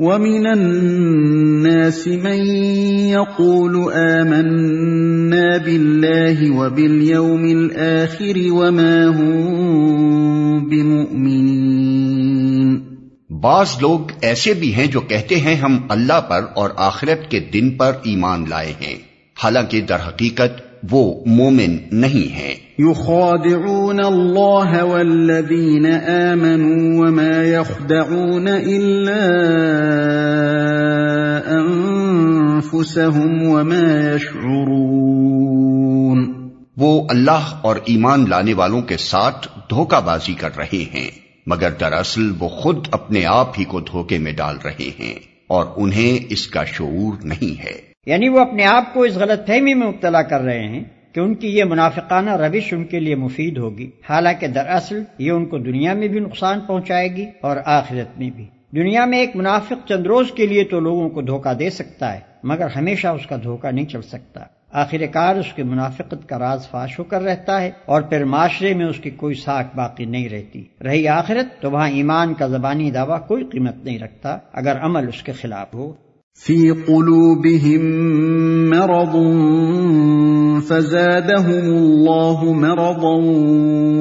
ومن الناس من يقول آمنا بالله وباليوم الآخر وما هم بمؤمنين۔ بعض لوگ ایسے بھی ہیں جو کہتے ہیں ہم اللہ پر اور آخرت کے دن پر ایمان لائے ہیں۔ حالانکہ در حقیقت وہ مومن نہیں ہیں۔ يخادعون الله والذين آمنوا وما يخدعون إلا أنفسهم وما يشعرون وہ اللہ اور ایمان لانے والوں کے ساتھ دھوکہ بازی کر رہے ہیں مگر دراصل وہ خود اپنے آپ ہی کو دھوکے میں ڈال رہے ہیں اور انہیں اس کا شعور نہیں ہے۔ یعنی وہ اپنے آپ کو اس غلط فہمی میں مبتلا کر رہے ہیں۔ کہ ان کی یہ منافقانہ روش ان کے لیے مفید ہوگی۔ حالانکہ دراصل یہ ان کو دنیا میں بھی نقصان پہنچائے گی اور آخرت میں بھی۔ دنیا میں ایک منافق چند روز کے لیے تو لوگوں کو دھوکہ دے سکتا ہے، مگر ہمیشہ اس کا دھوکہ نہیں چل سکتا۔ آخر کار اس کی منافقت کا راز فاش ہو کر رہتا ہے اور پھر معاشرے میں اس کی کوئی ساکھ باقی نہیں رہتی۔ رہی آخرت تو وہاں ایمان کا زبانی دعویٰ کوئی قیمت نہیں رکھتا، اگر عمل اس کے خلاف ہو۔ في قلوبهم مرض فزادهم الله مرضا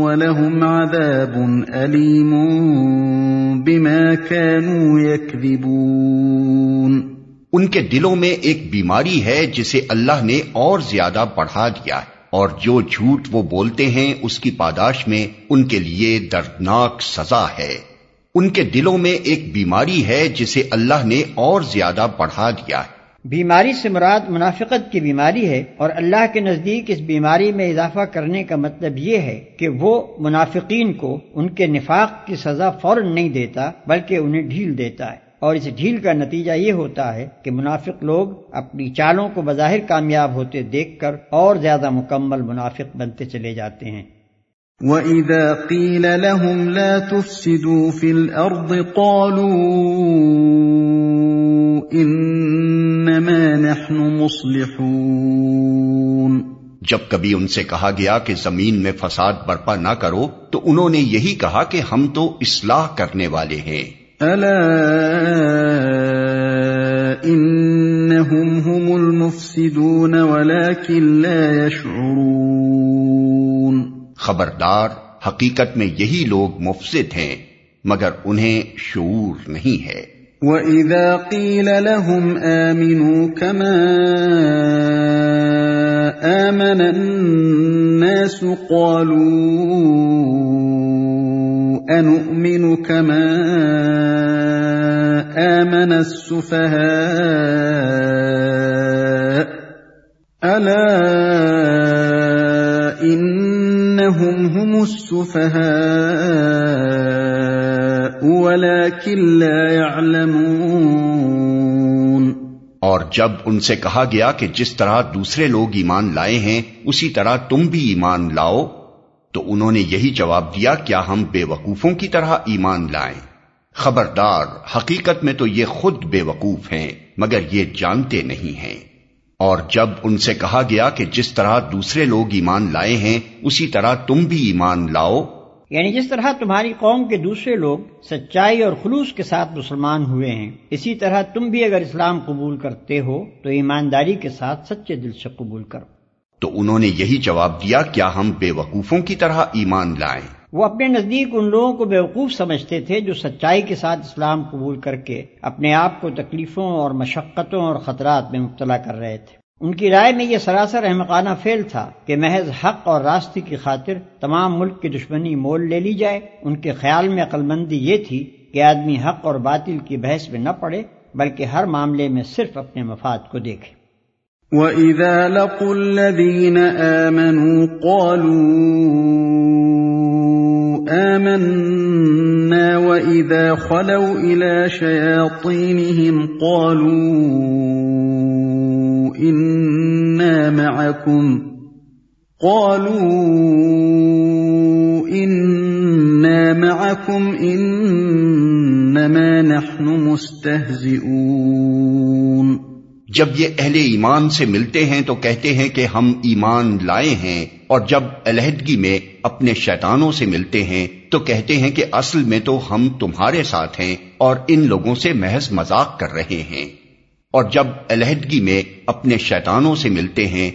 ولهم عذاب أليم بما كانوا يكذبون ان کے دلوں میں ایک بیماری ہے جسے اللہ نے اور زیادہ بڑھا دیا ہے، اور جو جھوٹ وہ بولتے ہیں اس کی پاداش میں ان کے لیے دردناک سزا ہے۔ ان کے دلوں میں ایک بیماری ہے جسے اللہ نے اور زیادہ بڑھا دیا ہے۔ بیماری سے مراد منافقت کی بیماری ہے اور اللہ کے نزدیک اس بیماری میں اضافہ کرنے کا مطلب یہ ہے کہ وہ منافقین کو ان کے نفاق کی سزا فوراً نہیں دیتا بلکہ انہیں ڈھیل دیتا ہے۔ اور اس ڈھیل کا نتیجہ یہ ہوتا ہے کہ منافق لوگ اپنی چالوں کو بظاہر کامیاب ہوتے دیکھ کر اور زیادہ مکمل منافق بنتے چلے جاتے ہیں۔ وَإِذَا قِيلَ لَهُمْ لَا تُفْسِدُوا فِي الْأَرْضِ قَالُوا إِنَّمَا نَحْنُ مُصْلِحُونَ جب کبھی ان سے کہا گیا کہ زمین میں فساد برپا نہ کرو تو انہوں نے یہی کہا کہ ہم تو اصلاح کرنے والے ہیں۔ الا انہم هم المفسدون ولكن لا يشعرون خبردار، حقیقت میں یہی لوگ مفسد ہیں، مگر انہیں شعور نہیں ہے۔ وَإِذَا قِيلَ لَهُمْ آمِنُوا كَمَا آمَنَ النَّاسُ قَالُوا أَنُؤْمِنُ كَمَا آمَنَ السُّفَهَاءُ أَلَا إِنَّهُمْ هُمُ السُّفَهَاءُ وَلَكِنْ لَا يَعْلَمُونَ۔ اور جب ان سے کہا گیا کہ جس طرح دوسرے لوگ ایمان لائے ہیں، اسی طرح تم بھی ایمان لاؤ، تو انہوں نے یہی جواب دیا، کیا ہم بے وقوفوں کی طرح ایمان لائیں؟ خبردار، حقیقت میں تو یہ خود بے وقوف ہیں، مگر یہ جانتے نہیں ہیں۔ اور جب ان سے کہا گیا کہ جس طرح دوسرے لوگ ایمان لائے ہیں اسی طرح تم بھی ایمان لاؤ۔ یعنی جس طرح تمہاری قوم کے دوسرے لوگ سچائی اور خلوص کے ساتھ مسلمان ہوئے ہیں اسی طرح تم بھی اگر اسلام قبول کرتے ہو تو ایمانداری کے ساتھ سچے دل سے قبول کرو۔ تو انہوں نے یہی جواب دیا کیا ہم بے وقوفوں کی طرح ایمان لائیں؟ وہ اپنے نزدیک ان لوگوں کو بیوقوف سمجھتے تھے جو سچائی کے ساتھ اسلام قبول کر کے اپنے آپ کو تکلیفوں اور مشقتوں اور خطرات میں مبتلا کر رہے تھے۔ ان کی رائے میں یہ سراسر احمقانہ فیل تھا کہ محض حق اور راستے کی خاطر تمام ملک کی دشمنی مول لے لی جائے۔ ان کے خیال میں عقل مندی یہ تھی کہ آدمی حق اور باطل کی بحث میں نہ پڑے، بلکہ ہر معاملے میں صرف اپنے مفاد کو دیکھے۔ وَإِذَا لَقُوا الَّذِينَ آمَنُوا قَالُوا آمَنَّا وَإِذَا خَلَوْا إِلَى شَيَاطِينِهِمْ قَالُوا إِنَّا مَعَكُمْ قَالُوا إِنَّا مَعَكُمْ إِنَّمَا نَحْنُ مُسْتَهْزِئُونَ جب یہ اہل ایمان سے ملتے ہیں تو کہتے ہیں کہ ہم ایمان لائے ہیں، اور جب علیحدگی میں اپنے شیطانوں سے ملتے ہیں تو کہتے ہیں کہ اصل میں تو ہم تمہارے ساتھ ہیں، اور ان لوگوں سے محض مذاق کر رہے ہیں۔ اور جب علیحدگی میں اپنے شیطانوں سے ملتے ہیں،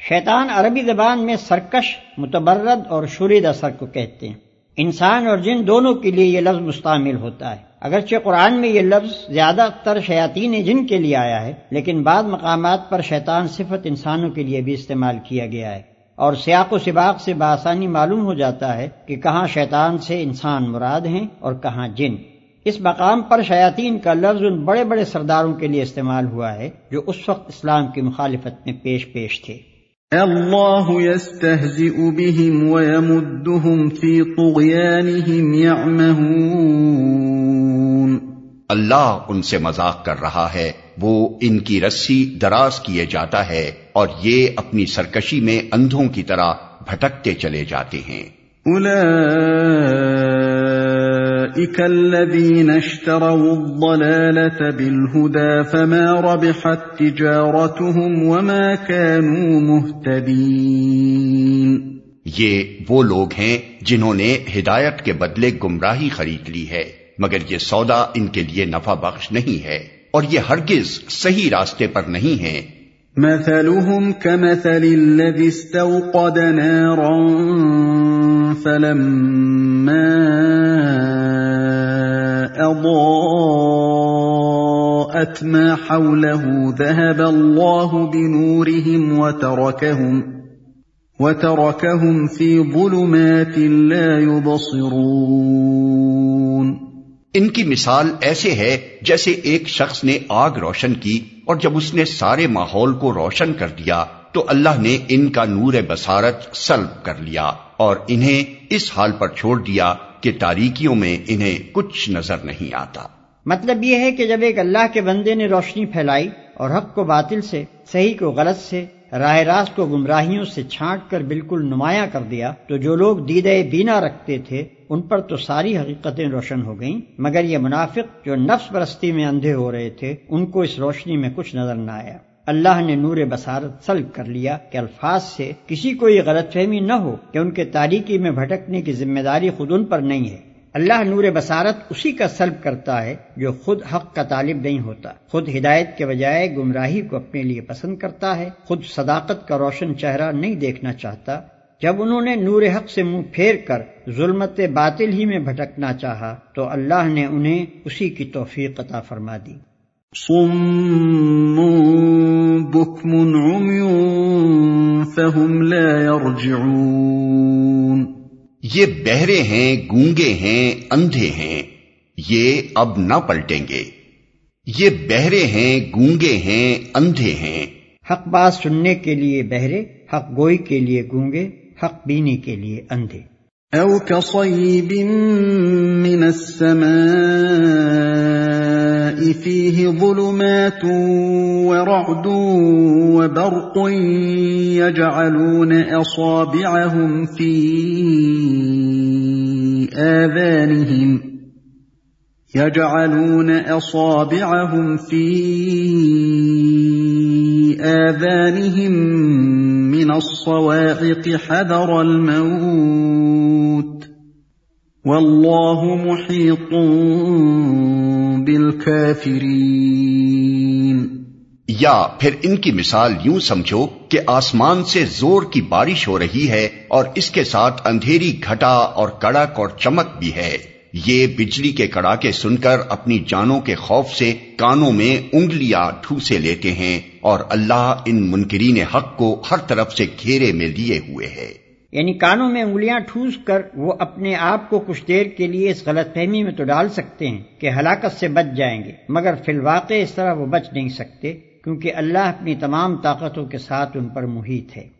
شیطان عربی زبان میں سرکش، متبرد اور شرید اثر کو کہتے ہیں۔ انسان اور جن دونوں کے لیے یہ لفظ مستعمل ہوتا ہے۔ اگرچہ قرآن میں یہ لفظ زیادہ تر شیاطین جن کے لیے آیا ہے، لیکن بعض مقامات پر شیطان صفت انسانوں کے لیے بھی استعمال کیا گیا ہے۔ اور سیاق و سباق سے بآسانی معلوم ہو جاتا ہے کہ کہاں شیطان سے انسان مراد ہیں اور کہاں جن۔ اس مقام پر شیاطین کا لفظ ان بڑے بڑے سرداروں کے لیے استعمال ہوا ہے، جو اس وقت اسلام کی مخالفت میں پیش پیش تھے۔ اللہ يستهزئ بهم ويمدهم في طغيانهم يعمهون اللہ ان سے مذاق کر رہا ہے وہ ان کی رسی دراز کیے جاتا ہے اور یہ اپنی سرکشی میں اندھوں کی طرح بھٹکتے چلے جاتے ہیں۔ الذين اشتروا الضلالة بالهدى فما ربحت تجارتهم وما كانوا مهتدين یہ وہ لوگ ہیں جنہوں نے ہدایت کے بدلے گمراہی خرید لی ہے مگر یہ سودا ان کے لیے نفع بخش نہیں ہے اور یہ ہرگز صحیح راستے پر نہیں ہے مثلهم كمثل الذي استوقد نارا فلما أضاءت ما حوله ذهب الله بنورهم وتركهم وتركهم في ظلمات لا يبصرون ان کی مثال ایسے ہے جیسے ایک شخص نے آگ روشن کی اور جب اس نے سارے ماحول کو روشن کر دیا تو اللہ نے ان کا نور بسارت سلب کر لیا اور انہیں اس حال پر چھوڑ دیا کہ تاریکیوں میں انہیں کچھ نظر نہیں آتا۔ مطلب یہ ہے کہ جب ایک اللہ کے بندے نے روشنی پھیلائی اور حق کو باطل سے، صحیح کو غلط سے، راہ راست کو گمراہیوں سے چھانٹ کر بالکل نمایاں کر دیا، تو جو لوگ دیدے بینا رکھتے تھے، ان پر تو ساری حقیقتیں روشن ہو گئیں۔ مگر یہ منافق جو نفس پرستی میں اندھے ہو رہے تھے، ان کو اس روشنی میں کچھ نظر نہ آیا۔ اللہ نے نور بسارت سلب کر لیا کہ الفاظ سے کسی کو یہ غلط فہمی نہ ہو کہ ان کے تاریکی میں بھٹکنے کی ذمہ داری خود ان پر نہیں ہے۔ اللہ نور بسارت اسی کا سلب کرتا ہے جو خود حق کا طالب نہیں ہوتا۔ خود ہدایت کے بجائے گمراہی کو اپنے لیے پسند کرتا ہے۔ خود صداقت کا روشن چہرہ نہیں دیکھنا چاہتا۔ جب انہوں نے نور حق سے منہ پھیر کر ظلمت باطل ہی میں بھٹکنا چاہا تو اللہ نے انہیں اسی کی توفیق عطا فرما دی۔ فهم لا يرجعون یہ بہرے ہیں گونگے ہیں اندھے ہیں یہ اب نہ پلٹیں گے۔ یہ بہرے ہیں گونگے ہیں اندھے ہیں۔ حق بات سننے کے لیے بہرے حق گوئی کے لیے گونگے حق بینی کے لیے اندھے۔ او كصيب من السماء فيه ظلمات ورعد وبرق يجعلون اصابعهم في آذانهم يجعلون اصابعهم في آذانهم من الصواعق حذر الموت والله محيط بالكافرين یا پھر ان کی مثال یوں سمجھو کہ آسمان سے زور کی بارش ہو رہی ہے اور اس کے ساتھ اندھیری گھٹا اور کڑک اور چمک بھی ہے۔ یہ بجلی کے کڑاکے سن کر اپنی جانوں کے خوف سے کانوں میں انگلیاں ٹھوسے لیتے ہیں اور اللہ ان منکرین حق کو ہر طرف سے گھیرے میں لیے ہوئے ہے۔ یعنی کانوں میں انگلیاں ٹھوس کر وہ اپنے آپ کو کچھ دیر کے لیے اس غلط فہمی میں تو ڈال سکتے ہیں کہ ہلاکت سے بچ جائیں گے، مگر فی الواقع اس طرح وہ بچ نہیں سکتے کیونکہ اللہ اپنی تمام طاقتوں کے ساتھ ان پر محیط ہے۔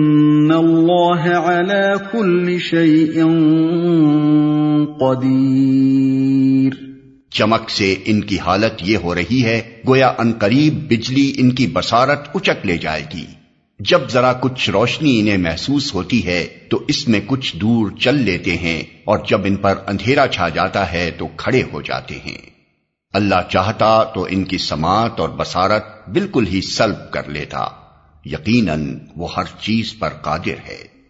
الله على كل شيء قدير۔ چمک سے ان کی حالت یہ ہو رہی ہے، گویا انقریب بجلی ان کی بسارت اچک لے جائے گی۔ جب ذرا کچھ روشنی انہیں محسوس ہوتی ہے، تو اس میں کچھ دور چل لیتے ہیں، اور جب ان پر اندھیرا چھا جاتا ہے، تو کھڑے ہو جاتے ہیں۔ اللہ چاہتا تو ان کی سماعت اور بسارت بالکل ہی سلب کر لیتا۔ یقیناً وہ ہر چیز پر قادر ہے۔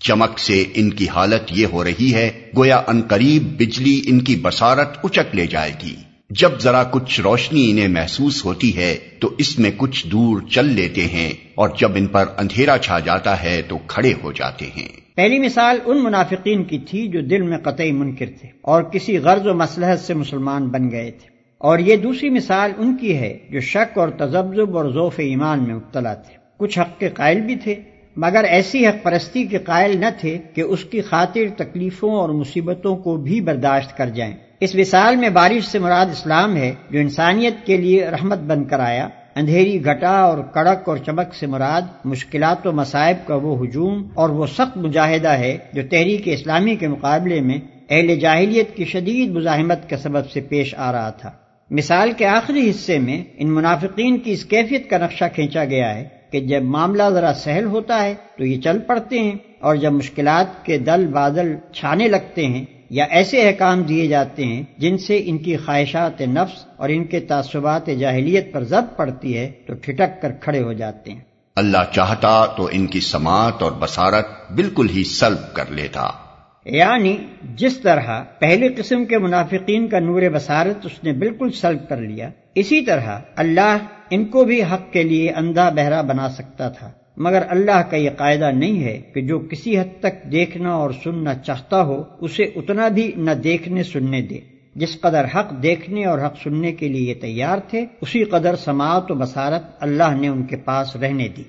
چمک سے ان کی حالت یہ ہو رہی ہے، گویا انقریب بجلی ان کی بسارت اچک لے جائے گی۔ جب ذرا کچھ روشنی انہیں محسوس ہوتی ہے، تو اس میں کچھ دور چل لیتے ہیں اور جب ان پر اندھیرا چھا جاتا ہے، تو کھڑے ہو جاتے ہیں۔ پہلی مثال ان منافقین کی تھی جو دل میں قطعی منکر تھے اور کسی غرض و مسلحت سے مسلمان بن گئے تھے۔ اور یہ دوسری مثال ان کی ہے جو شک اور تجبذب اور ذوف ایمان میں مبتلا تھے۔ کچھ حق کے قائل بھی تھے مگر ایسی حق پرستی کے قائل نہ تھے کہ اس کی خاطر تکلیفوں اور مصیبتوں کو بھی برداشت کر جائیں۔ اس مثال میں بارش سے مراد اسلام ہے، جو انسانیت کے لیے رحمت بن کر آیا۔ اندھیری گھٹا اور کڑک اور چمک سے مراد مشکلات و مصائب کا وہ ہجوم اور وہ سخت مجاہدہ ہے جو تحریک اسلامی کے مقابلے میں اہل جاہلیت کی شدید مزاحمت کے سبب سے پیش آ رہا تھا۔ مثال کے آخری حصے میں ان منافقین کی اس کیفیت کا نقشہ کھینچا گیا ہے کہ جب معاملہ ذرا سہل ہوتا ہے تو یہ چل پڑتے ہیں اور جب مشکلات کے دل بادل چھانے لگتے ہیں یا ایسے احکام دیے جاتے ہیں جن سے ان کی خواہشات نفس اور ان کے تعصبات جاہلیت پر ضبط پڑتی ہے تو ٹھٹک کر کھڑے ہو جاتے ہیں۔ اللہ چاہتا تو ان کی سماعت اور بسارت بالکل ہی سلب کر لیتا۔ یعنی جس طرح پہلی قسم کے منافقین کا نور بسارت اس نے بالکل سلب کر لیا، اسی طرح اللہ ان کو بھی حق کے لیے اندھا بہرا بنا سکتا تھا۔ مگر اللہ کا یہ قاعدہ نہیں ہے کہ جو کسی حد تک دیکھنا اور سننا چاہتا ہو، اسے اتنا بھی نہ دیکھنے سننے دے۔ جس قدر حق دیکھنے اور حق سننے کے لیے تیار تھے، اسی قدر سماعت و بصارت اللہ نے ان کے پاس رہنے دی۔